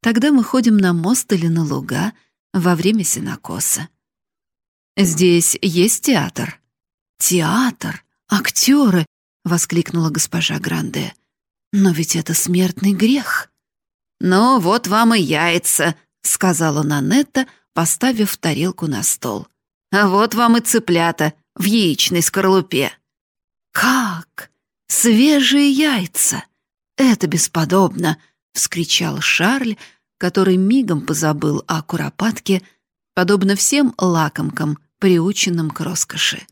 A: Тогда мы ходим на мост или на луга во время сенокоса.
B: «Здесь есть театр?»
A: «Театр? Актеры!» — воскликнула госпожа Гранде. «Но ведь это смертный грех».
B: «Ну, вот вам и яйца», — сказала Нанетта, поставив тарелку на стол. «А вот вам и цыплята в яичной скорлупе».
A: «Как? Свежие яйца! Это бесподобно!» — вскричал Шарль, который мигом позабыл о куропатке, подобно всем лакомкам, приученным к роскоши.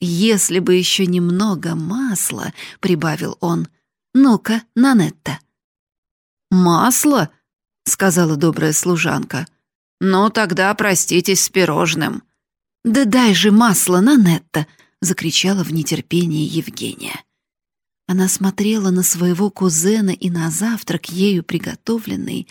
A: «Если бы еще немного масла», — прибавил он. «Ну-ка, Нанетта».
B: «Масло?» — сказала добрая служанка. «Ну, тогда проститесь с пирожным».
A: «Да дай же масло, Нанетта!» — закричала в нетерпении Евгения. Она смотрела на своего кузена и на завтрак, ею приготовленный,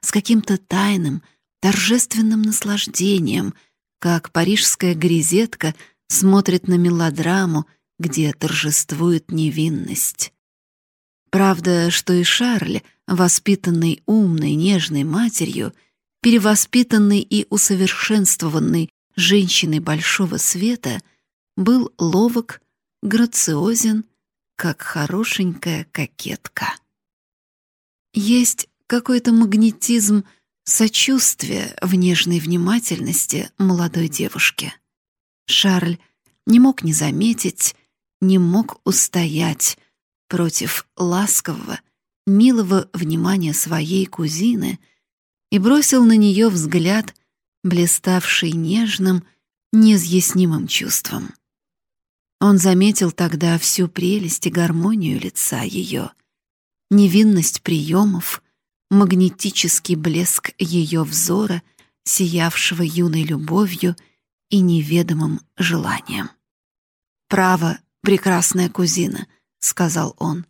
A: с каким-то тайным, торжественным наслаждением, как парижская грезетка смотрит на мелодраму, где торжествует невинность. Правда, что и Шарль, воспитанный умной, нежной матерью, перевоспитанный и усовершенствованный женщиной большого света, был ловок, грациозен, как хорошенькая кокетка. Есть какой-то магнетизм сочувствия в нежной внимательности молодой девушки. Шарль не мог не заметить, не мог устоять против ласкового, милого внимания своей кузины и бросил на нее взгляд, блиставший нежным, неизъяснимым чувством. Он заметил тогда всю прелесть и гармонию лица ее, невинность приемов, магнетический блеск ее взора, сиявшего юной любовью и неведомым желанием. «Право, прекрасная кузина», сказал он.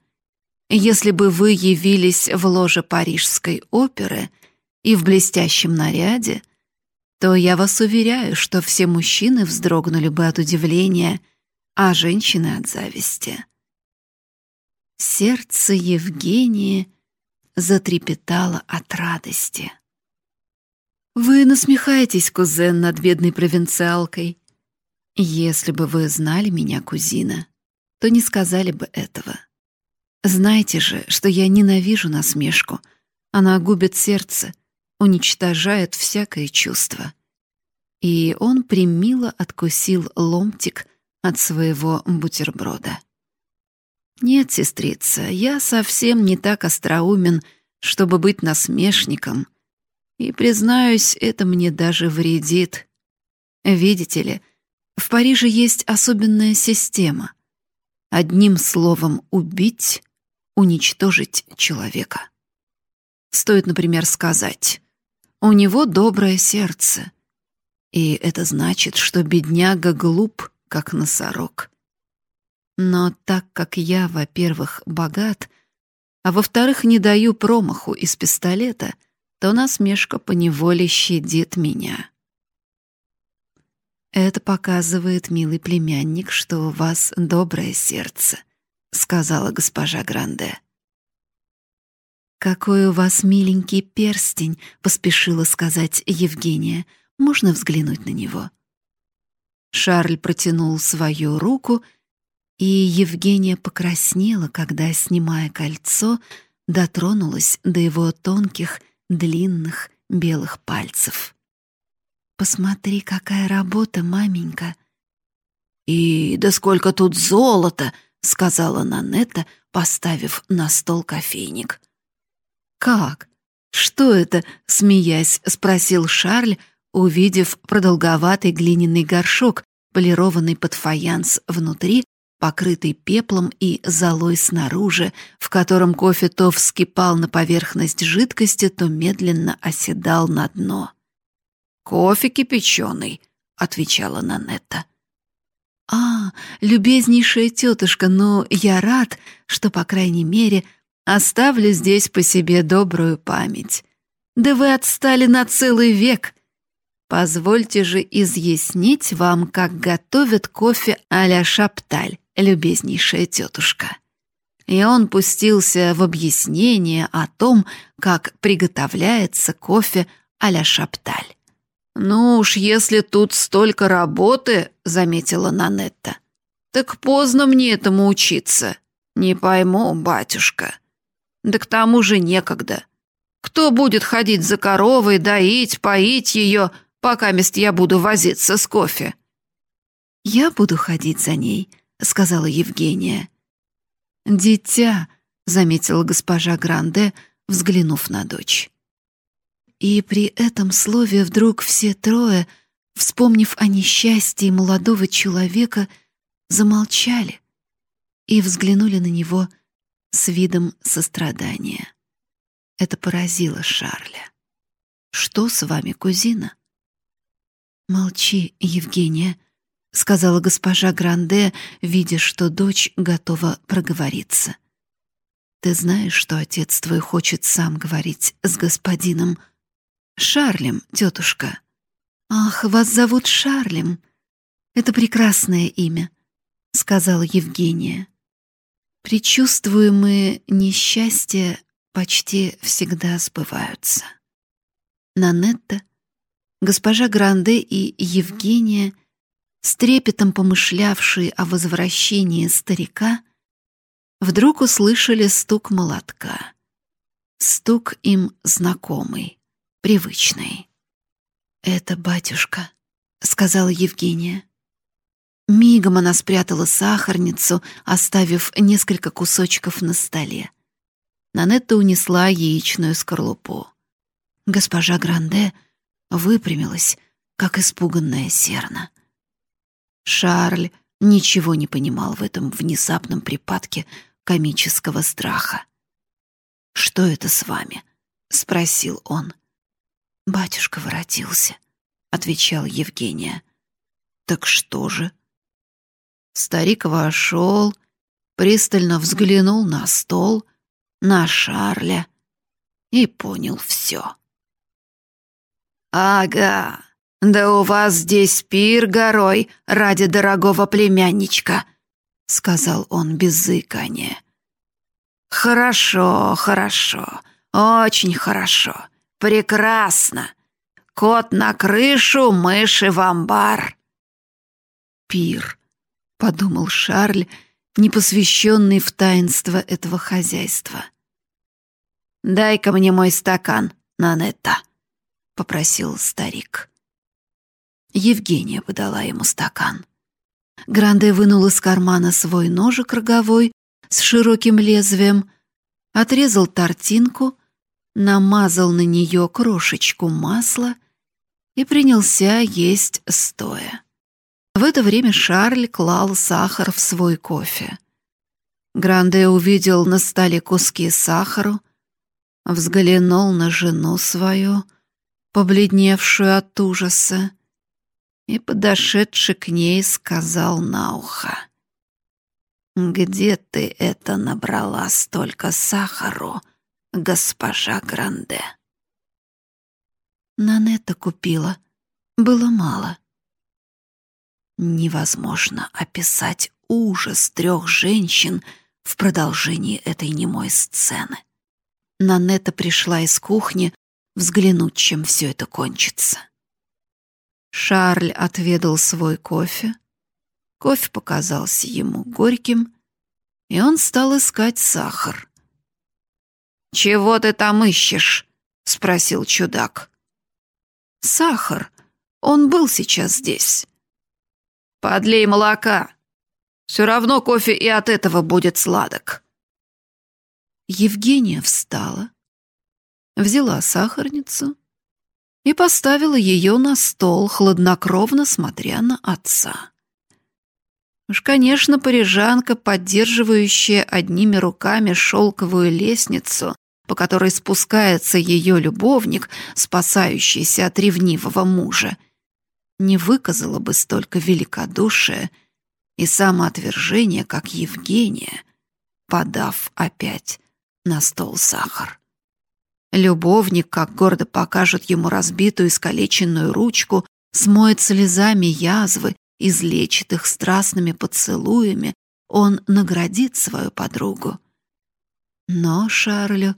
A: «Если бы вы явились в ложе Парижской оперы и в блестящем наряде, то я вас уверяю, что все мужчины вздрогнули бы от удивления, а женщины от зависти». Сердце Евгении затрепетало от радости. «Вы насмехаетесь, кузен, над бедной провинциалкой. Если бы вы знали меня, кузина, то не сказали бы этого. Знаете же, что я ненавижу насмешку. Она губит сердце, уничтожает всякое чувство. И он примило откусил ломтик от своего бутерброда. Нет, сестрица, я совсем не так остроумен, чтобы быть насмешником. И, признаюсь, это мне даже вредит. Видите ли, в Париже есть особенная система — Одним словом, убить, уничтожить человека. Стоит, например, сказать, у него доброе сердце. И это значит, что бедняга глуп, как носорог. Но так как я, во-первых, богат, а во-вторых, не даю промаху из пистолета, то насмешка поневоле щадит меня. «Это показывает, милый племянник, что у вас доброе сердце», — сказала госпожа Гранде. «Какой у вас миленький перстень», — поспешила сказать Евгения. «Можно взглянуть на него?» Шарль протянул свою руку, и Евгения покраснела, когда, снимая кольцо, дотронулась до его тонких, длинных белых пальцев. Посмотри, какая работа, маменька. И да сколько тут золота, сказала Нанетта, поставив на стол кофейник. Как? Что это? смеясь, спросил Шарль, увидев продолговатый глиняный горшок, полированный под фаянс внутри, покрытый пеплом и золой снаружи, в котором кофе то вскипал на поверхность жидкости, то медленно оседал на дно. «Кофе кипяченый», — отвечала Нанетта. «А, любезнейшая тетушка, но я рад, что, по крайней мере, оставлю здесь по себе добрую память. Да вы отстали на целый век. Позвольте же изъяснить вам, как готовят кофе а-ля шапталь, любезнейшая тетушка». И он пустился в объяснение о том, как приготовляется кофе а-ля шапталь. «Ну уж, если тут столько работы», — заметила Нанетта, — «так поздно мне этому учиться. Не пойму, батюшка. Да к тому же некогда. Кто будет ходить за коровой, доить, поить ее, пока мест я буду возиться с кофе?» «Я буду ходить за ней», — сказала Евгения. «Дитя», — заметила госпожа Гранде, взглянув на дочь. И при этом слове вдруг все трое, вспомнив о несчастье молодого человека, замолчали и взглянули на него с видом сострадания. Это поразило Шарля. «Что с вами, кузина?» «Молчи, Евгения», — сказала госпожа Гранде, видя, что дочь готова проговориться. «Ты знаешь, что отец твой хочет сам говорить с господином Шарлем, тетушка. Ах, вас зовут Шарлем. Это прекрасное имя, сказала Евгения. Предчувствуемые несчастья почти всегда сбываются. Нанетта, госпожа Гранде и Евгения, с трепетом помышлявшие о возвращении старика, вдруг услышали стук молотка. Стук им знакомый привычной. «Это батюшка», — сказала Евгения. Мигом она спрятала сахарницу, оставив несколько кусочков на столе. Нанетта унесла яичную скорлупу. Госпожа Гранде выпрямилась, как испуганная серна. Шарль ничего не понимал в этом внезапном припадке комического страха. «Что это с вами?» — спросил он. «Батюшка воротился», — отвечал Евгения. «Так что же?» Старик вошел,
B: пристально взглянул на стол, на Шарля и понял все. «Ага, да у вас здесь пир горой ради дорогого племянничка», — сказал он без заикания. «Хорошо, хорошо, очень хорошо, прекрасно. Кот на крышу, мыши в амбар». «Пир», — подумал Шарль, непосвященный в таинство этого хозяйства. «Дай-ка мне мой стакан, Нанетта», — попросил старик. Евгения подала ему стакан. Гранде вынул из кармана свой ножик роговой с широким лезвием, отрезал тортинку, намазал на нее крошечку масла и принялся есть стоя. В это время Шарль клал сахар в свой кофе. Гранде увидел на столе куски сахара, взглянул на жену свою — побледневшую от ужаса, и, подошедший к ней, сказал на ухо. «Где ты это набрала столько сахару, госпожа Гранде?» Нанетта купила. Было мало. Невозможно описать ужас трех женщин в продолжении этой немой сцены. Нанетта пришла из кухни, взглянуть, чем все это кончится. Шарль отведал свой кофе. Кофе показался ему горьким, и он стал искать сахар. «Чего ты там ищешь?» — спросил чудак. «Сахар. Он был сейчас здесь». «Подлей молока. Все равно кофе и от этого будет сладок». Евгения встала, взяла сахарницу и поставила ее на стол, хладнокровно смотря на отца. Уж, конечно, парижанка, поддерживающая одними руками шелковую лестницу, по которой спускается ее любовник, спасающийся от ревнивого мужа, не выказала бы столько великодушия и самоотвержения, как Евгения, подав опять на стол сахар. Любовник, как гордо покажет ему разбитую искалеченную ручку, смоет слезами язвы, излечит их страстными поцелуями, он наградит свою подругу. Но Шарлю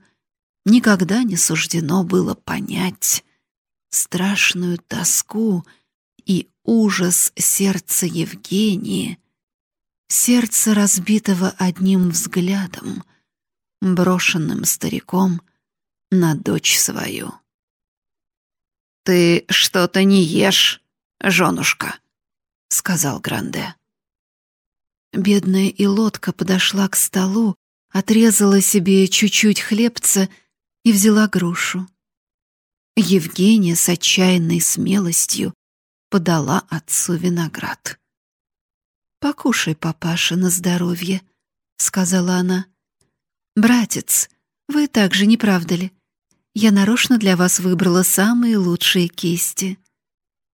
B: никогда не суждено было понять страшную тоску и ужас сердца Евгении, сердца разбитого одним взглядом, брошенным стариком — на дочь свою. «Ты что-то не ешь, женушка», — сказал Гранде. Бедная Илотка подошла к столу, отрезала себе чуть-чуть хлебца и взяла грушу. Евгения с отчаянной смелостью подала отцу виноград. «Покушай, папаша, на здоровье», — сказала она. «Братец, вы также, не правда ли? Я нарочно для вас выбрала самые лучшие кисти».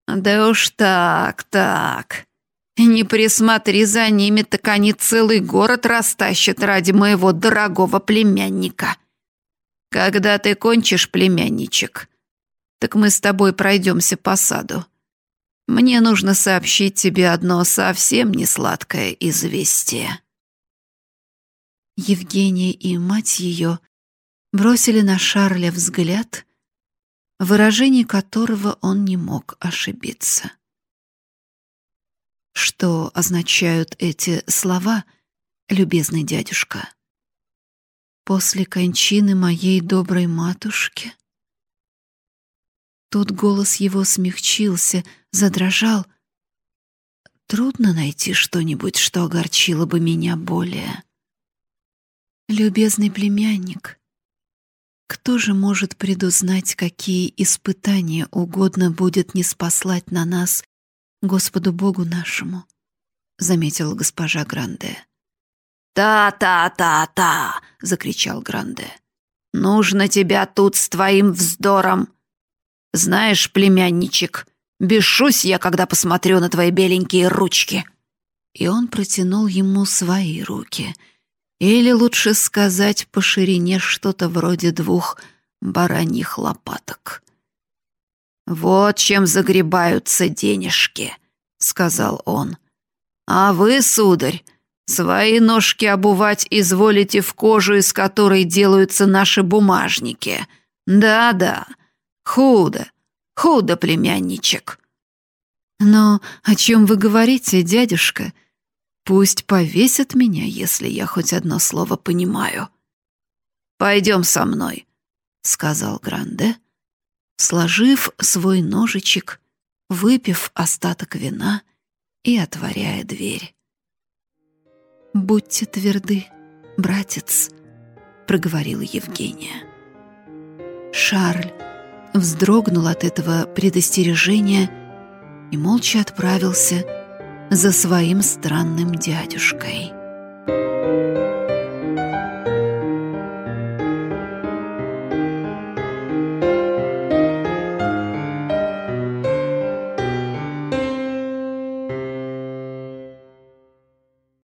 B: «Да уж так, так. Не присмотри за ними, так они целый город растащат ради моего дорогого племянника. Когда ты кончишь, племянничек, так мы с тобой пройдемся по саду. Мне нужно сообщить тебе одно совсем не сладкое известие». Евгения и мать ее бросили на Шарля взгляд, в выражении которого он не мог ошибиться. Что означают эти слова, любезный дядюшка? После кончины моей доброй матушки? Тут голос его смягчился, задрожал. Трудно найти что-нибудь, что огорчило бы меня более. Любезный племянник, кто же может предузнать, какие испытания угодно будет не спаслать на нас Господу Богу нашему? заметила госпожа Гранде. «Та-та-та-та!» — закричал Гранде. «Нужно тебя тут с твоим вздором! Знаешь, племянничек, бешусь я, когда посмотрю на твои беленькие ручки.
A: и он протянул ему свои руки. Или, лучше сказать, по ширине что-то вроде двух бараньих лопаток.
B: «Вот чем загребаются денежки», — сказал он. «А вы, сударь, свои ножки обувать изволите в кожу, из которой делаются наши бумажники. Да-да, худо, худо, племянничек».
A: «Но о чем вы говорите, дядюшка? Пусть повесят меня, если я хоть одно слово понимаю».
B: «Пойдем со мной», — сказал Гранде, сложив свой ножичек, выпив остаток вина и отворяя дверь.
A: «Будьте тверды, братец», — проговорила Евгения. Шарль вздрогнул от этого предостережения и молча отправился за своим странным дядюшкой.